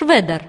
Шведер